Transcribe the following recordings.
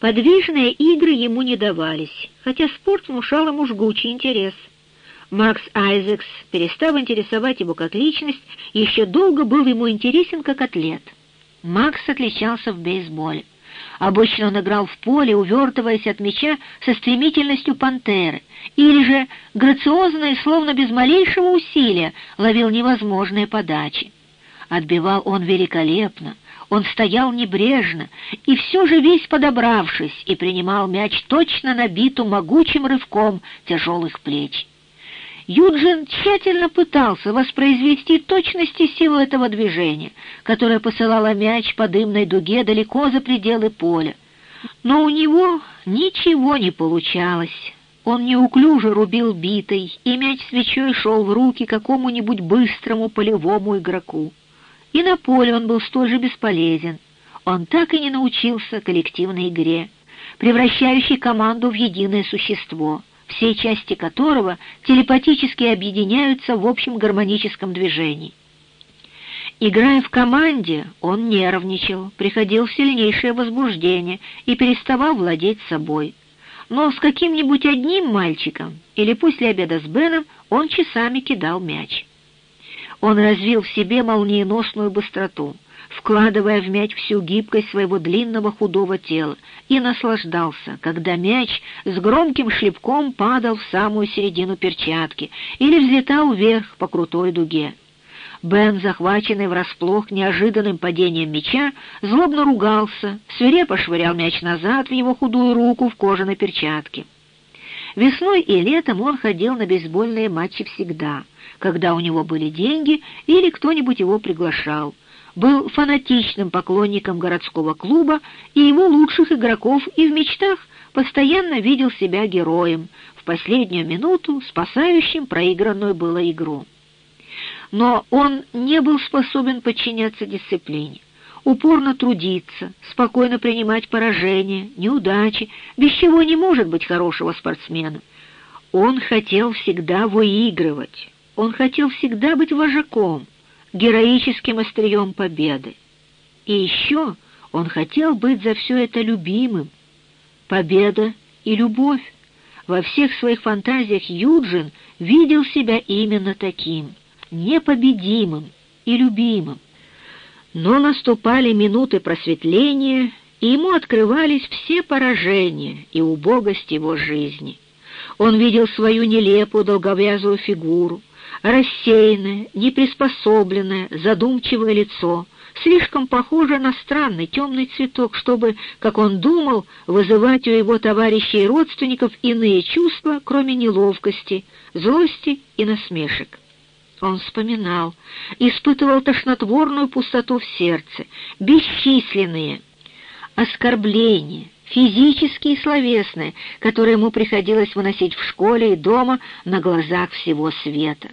Подвижные игры ему не давались, хотя спорт внушал ему жгучий интерес. Макс Айзекс, перестав интересовать его как личность, еще долго был ему интересен как атлет. Макс отличался в бейсболе. Обычно он играл в поле, увертываясь от мяча со стремительностью пантеры, или же грациозно и словно без малейшего усилия ловил невозможные подачи. Отбивал он великолепно, он стоял небрежно и все же весь подобравшись и принимал мяч точно на биту могучим рывком тяжелых плеч. Юджин тщательно пытался воспроизвести точности силу этого движения, которое посылало мяч по дымной дуге далеко за пределы поля. Но у него ничего не получалось. Он неуклюже рубил битой, и мяч свечой шел в руки какому-нибудь быстрому полевому игроку. И на поле он был столь же бесполезен. Он так и не научился коллективной игре, превращающей команду в единое существо, все части которого телепатически объединяются в общем гармоническом движении. Играя в команде, он нервничал, приходил в сильнейшее возбуждение и переставал владеть собой. Но с каким-нибудь одним мальчиком или после обеда с Беном он часами кидал мяч. Он развил в себе молниеносную быстроту, вкладывая в мяч всю гибкость своего длинного худого тела, и наслаждался, когда мяч с громким шлепком падал в самую середину перчатки или взлетал вверх по крутой дуге. Бен, захваченный врасплох неожиданным падением мяча, злобно ругался, свирепо швырял мяч назад в его худую руку в кожаной перчатке. Весной и летом он ходил на бейсбольные матчи всегда, когда у него были деньги или кто-нибудь его приглашал. Был фанатичным поклонником городского клуба и его лучших игроков и в мечтах постоянно видел себя героем, в последнюю минуту спасающим проигранную было игру. Но он не был способен подчиняться дисциплине упорно трудиться, спокойно принимать поражения, неудачи, без чего не может быть хорошего спортсмена. Он хотел всегда выигрывать, он хотел всегда быть вожаком, героическим острием победы. И еще он хотел быть за все это любимым. Победа и любовь. Во всех своих фантазиях Юджин видел себя именно таким, непобедимым и любимым. Но наступали минуты просветления, и ему открывались все поражения и убогость его жизни. Он видел свою нелепую долговязую фигуру, рассеянное, неприспособленное, задумчивое лицо, слишком похоже на странный темный цветок, чтобы, как он думал, вызывать у его товарищей и родственников иные чувства, кроме неловкости, злости и насмешек. Он вспоминал, испытывал тошнотворную пустоту в сердце, бесчисленные оскорбления, физические и словесные, которые ему приходилось выносить в школе и дома на глазах всего света.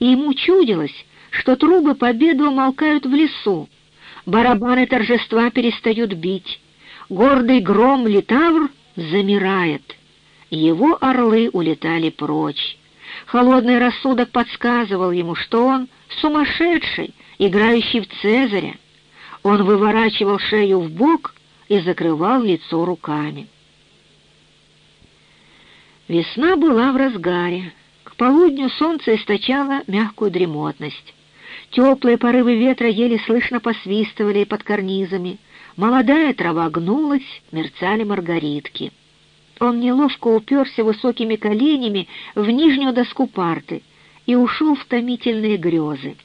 И ему чудилось, что трубы победы умолкают в лесу, барабаны торжества перестают бить, гордый гром литавр замирает, его орлы улетали прочь. Холодный рассудок подсказывал ему, что он сумасшедший, играющий в Цезаря. Он выворачивал шею в бок и закрывал лицо руками. Весна была в разгаре. К полудню солнце источало мягкую дремотность. Теплые порывы ветра еле слышно посвистывали под карнизами. Молодая трава гнулась, мерцали маргаритки. Он неловко уперся высокими коленями в нижнюю доску парты и ушел в томительные грезы.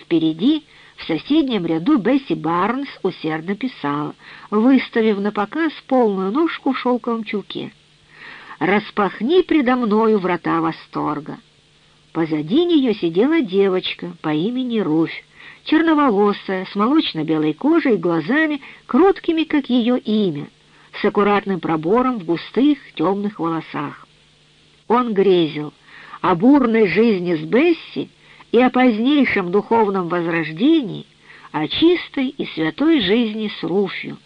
Впереди, в соседнем ряду, Бесси Барнс усердно писала, выставив на показ полную ножку в шелковом чулке. «Распахни предо мною врата восторга». Позади нее сидела девочка по имени Руфь, черноволосая, с молочно-белой кожей и глазами, кроткими, как ее имя, с аккуратным пробором в густых темных волосах. Он грезил о бурной жизни с Бесси и о позднейшем духовном возрождении, о чистой и святой жизни с Руфью.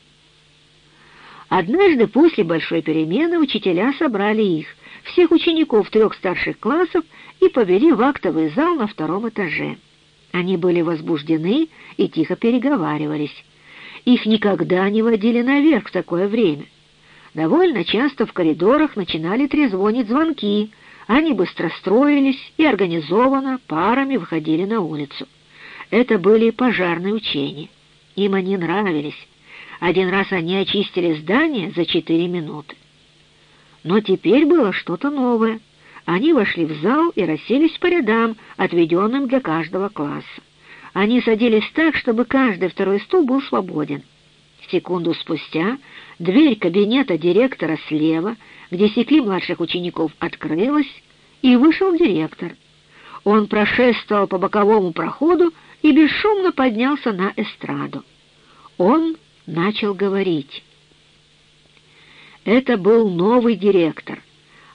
Однажды после большой перемены учителя собрали их, всех учеников трех старших классов, и повели в актовый зал на втором этаже. Они были возбуждены и тихо переговаривались. Их никогда не водили наверх в такое время. Довольно часто в коридорах начинали трезвонить звонки. Они быстро строились и организованно парами выходили на улицу. Это были пожарные учения. Им они нравились. Один раз они очистили здание за четыре минуты. Но теперь было что-то новое. Они вошли в зал и расселись по рядам, отведенным для каждого класса. Они садились так, чтобы каждый второй стул был свободен. Секунду спустя дверь кабинета директора слева, где секли младших учеников, открылась, и вышел директор. Он прошествовал по боковому проходу и бесшумно поднялся на эстраду. Он начал говорить. Это был новый директор.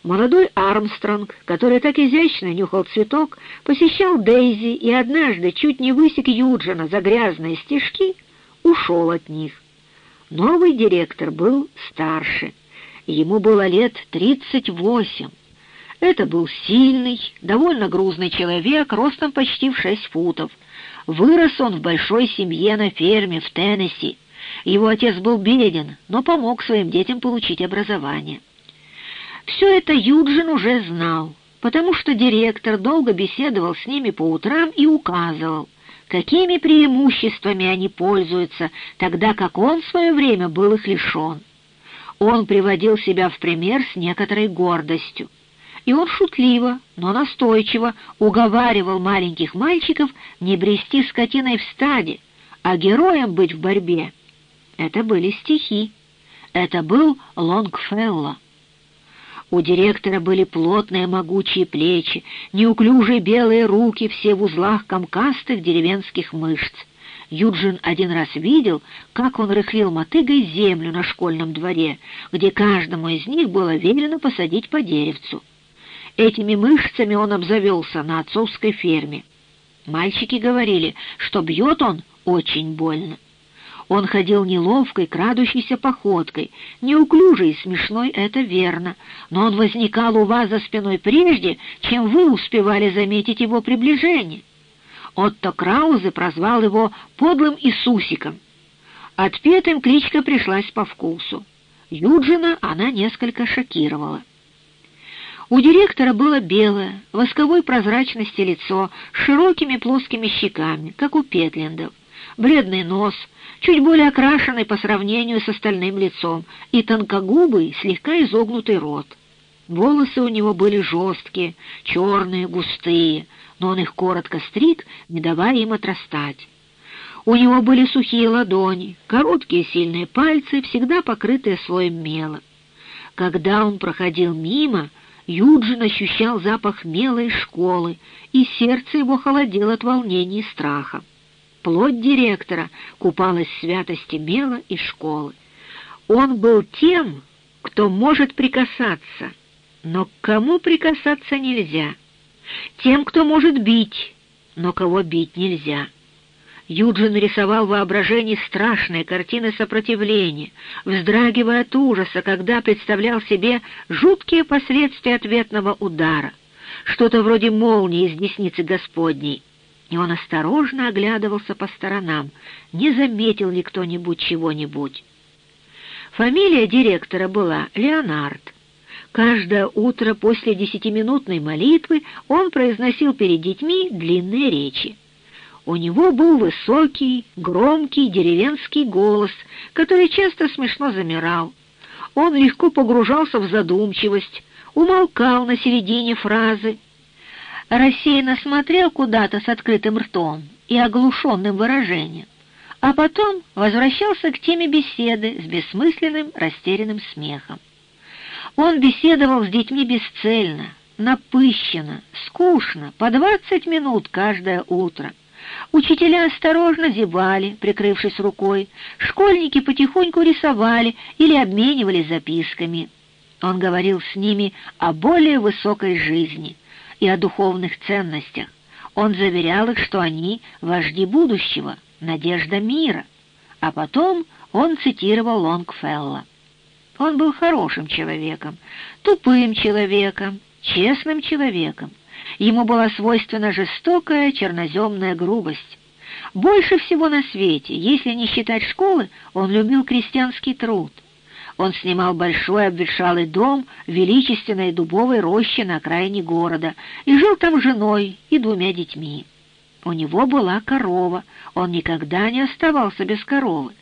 Молодой Армстронг, который так изящно нюхал цветок, посещал Дейзи и однажды чуть не высек Юджина за грязные стежки, ушел от них. Новый директор был старше. Ему было лет тридцать восемь. Это был сильный, довольно грузный человек, ростом почти в шесть футов. Вырос он в большой семье на ферме в Теннесси. Его отец был беден, но помог своим детям получить образование. Все это Юджин уже знал, потому что директор долго беседовал с ними по утрам и указывал, какими преимуществами они пользуются, тогда как он в свое время был их лишен. Он приводил себя в пример с некоторой гордостью, и он шутливо, но настойчиво уговаривал маленьких мальчиков не брести скотиной в стаде, а героем быть в борьбе. Это были стихи. Это был Лонгфелло. У директора были плотные могучие плечи, неуклюжие белые руки, все в узлах комкастых деревенских мышц. Юджин один раз видел, как он рыхлил мотыгой землю на школьном дворе, где каждому из них было велено посадить по деревцу. Этими мышцами он обзавелся на отцовской ферме. Мальчики говорили, что бьет он очень больно. Он ходил неловкой, крадущейся походкой, неуклюжей и смешной, это верно, но он возникал у вас за спиной прежде, чем вы успевали заметить его приближение. Отто Краузе прозвал его «подлым Иисусиком». Отпетым кличка пришлась по вкусу. Юджина она несколько шокировала. У директора было белое, восковой прозрачности лицо с широкими плоскими щеками, как у Петлендов, бледный нос — чуть более окрашенный по сравнению с остальным лицом, и тонкогубый, слегка изогнутый рот. Волосы у него были жесткие, черные, густые, но он их коротко стриг, не давая им отрастать. У него были сухие ладони, короткие сильные пальцы, всегда покрытые слоем мела. Когда он проходил мимо, Юджин ощущал запах мела из школы, и сердце его холодело от волнения и страха. Плоть директора купалась святости мела и школы. Он был тем, кто может прикасаться, но к кому прикасаться нельзя. Тем, кто может бить, но кого бить нельзя. Юджин рисовал в воображении страшные картины сопротивления, вздрагивая от ужаса, когда представлял себе жуткие последствия ответного удара, что-то вроде молнии из десницы Господней — и он осторожно оглядывался по сторонам, не заметил ли кто-нибудь чего-нибудь. Фамилия директора была Леонард. Каждое утро после десятиминутной молитвы он произносил перед детьми длинные речи. У него был высокий, громкий деревенский голос, который часто смешно замирал. Он легко погружался в задумчивость, умолкал на середине фразы, рассеянно смотрел куда-то с открытым ртом и оглушенным выражением, а потом возвращался к теме беседы с бессмысленным растерянным смехом. Он беседовал с детьми бесцельно, напыщенно, скучно, по двадцать минут каждое утро. Учителя осторожно зевали, прикрывшись рукой, школьники потихоньку рисовали или обменивались записками. Он говорил с ними о более высокой жизни — и о духовных ценностях. Он заверял их, что они вожди будущего, надежда мира. А потом он цитировал Лонгфелла. Он был хорошим человеком, тупым человеком, честным человеком. Ему была свойственна жестокая черноземная грубость. Больше всего на свете, если не считать школы, он любил крестьянский труд. Он снимал большой обветшалый дом в величественной дубовой роще на окраине города и жил там с женой и двумя детьми. У него была корова, он никогда не оставался без коровы.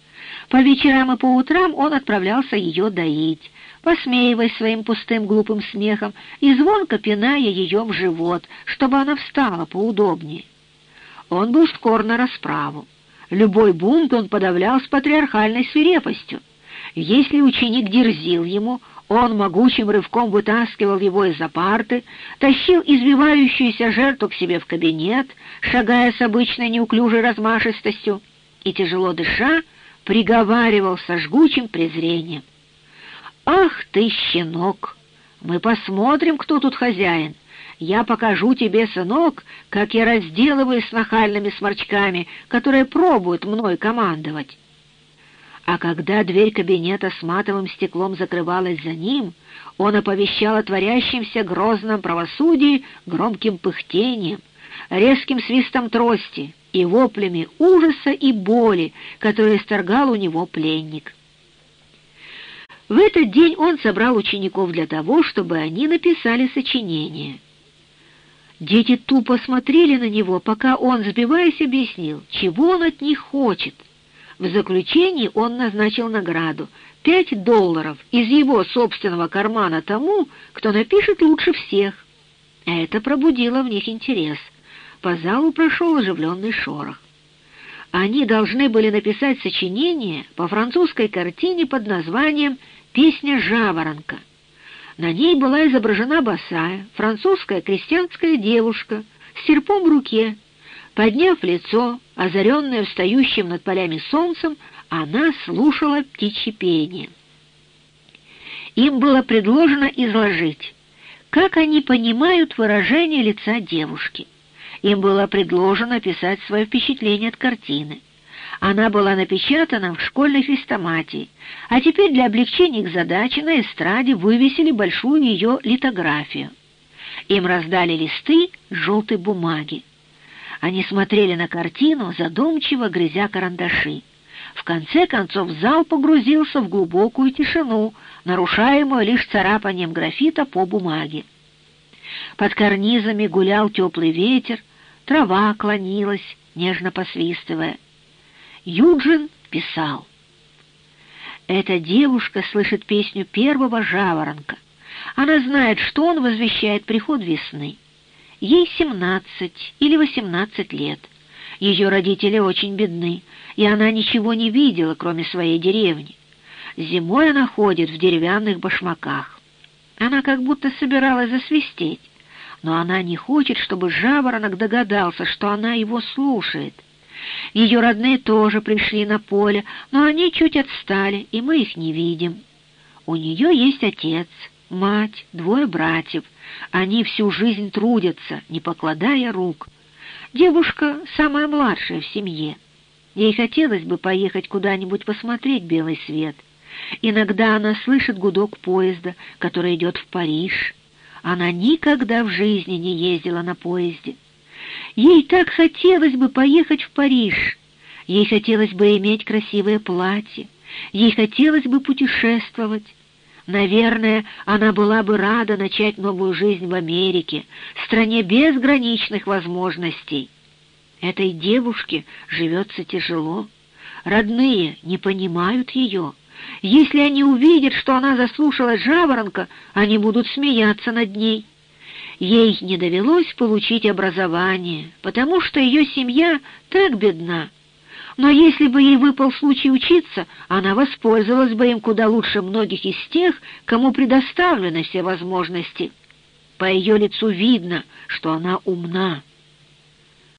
По вечерам и по утрам он отправлялся ее доить, посмеиваясь своим пустым глупым смехом и звонко пиная ее в живот, чтобы она встала поудобнее. Он был скор на расправу. Любой бунт он подавлял с патриархальной свирепостью. Если ученик дерзил ему, он могучим рывком вытаскивал его из-за парты, тащил извивающуюся жертву к себе в кабинет, шагая с обычной неуклюжей размашистостью, и, тяжело дыша, приговаривал со жгучим презрением. «Ах ты, щенок! Мы посмотрим, кто тут хозяин. Я покажу тебе, сынок, как я разделываюсь с нахальными сморчками, которые пробуют мной командовать». А когда дверь кабинета с матовым стеклом закрывалась за ним, он оповещал о творящемся грозном правосудии громким пыхтением, резким свистом трости и воплями ужаса и боли, которые исторгал у него пленник. В этот день он собрал учеников для того, чтобы они написали сочинение. Дети тупо смотрели на него, пока он, сбиваясь, объяснил, чего он от них хочет — в заключении он назначил награду — пять долларов из его собственного кармана тому, кто напишет лучше всех. Это пробудило в них интерес. По залу прошел оживленный шорох. Они должны были написать сочинение по французской картине под названием «Песня жаворонка». На ней была изображена босая, французская крестьянская девушка с серпом в руке, Подняв лицо, озаренное встающим над полями солнцем, она слушала птичье пение. Им было предложено изложить, как они понимают выражение лица девушки. Им было предложено описать свое впечатление от картины. Она была напечатана в школьной хрестоматии, а теперь для облегчения их задачи на эстраде вывесили большую ее литографию. Им раздали листы желтой бумаги. Они смотрели на картину, задумчиво грызя карандаши. В конце концов зал погрузился в глубокую тишину, нарушаемую лишь царапанием графита по бумаге. Под карнизами гулял теплый ветер, трава клонилась, нежно посвистывая. Юджин писал. Эта девушка слышит песню первого жаворонка. Она знает, что он возвещает приход весны. Ей семнадцать или восемнадцать лет. Ее родители очень бедны, и она ничего не видела, кроме своей деревни. Зимой она ходит в деревянных башмаках. Она как будто собиралась засвистеть, но она не хочет, чтобы жаворонок догадался, что она его слушает. Ее родные тоже пришли на поле, но они чуть отстали, и мы их не видим. У нее есть отец, мать, двое братьев. Они всю жизнь трудятся, не покладая рук. Девушка самая младшая в семье. Ей хотелось бы поехать куда-нибудь посмотреть белый свет. Иногда она слышит гудок поезда, который идет в Париж. Она никогда в жизни не ездила на поезде. Ей так хотелось бы поехать в Париж. Ей хотелось бы иметь красивое платье. Ей хотелось бы путешествовать. Наверное, она была бы рада начать новую жизнь в Америке, стране безграничных возможностей. Этой девушке живется тяжело. Родные не понимают ее. Если они увидят, что она заслушала жаворонка, они будут смеяться над ней. Ей не довелось получить образование, потому что ее семья так бедна, но если бы ей выпал случай учиться, она воспользовалась бы им куда лучше многих из тех, кому предоставлены все возможности. По ее лицу видно, что она умна.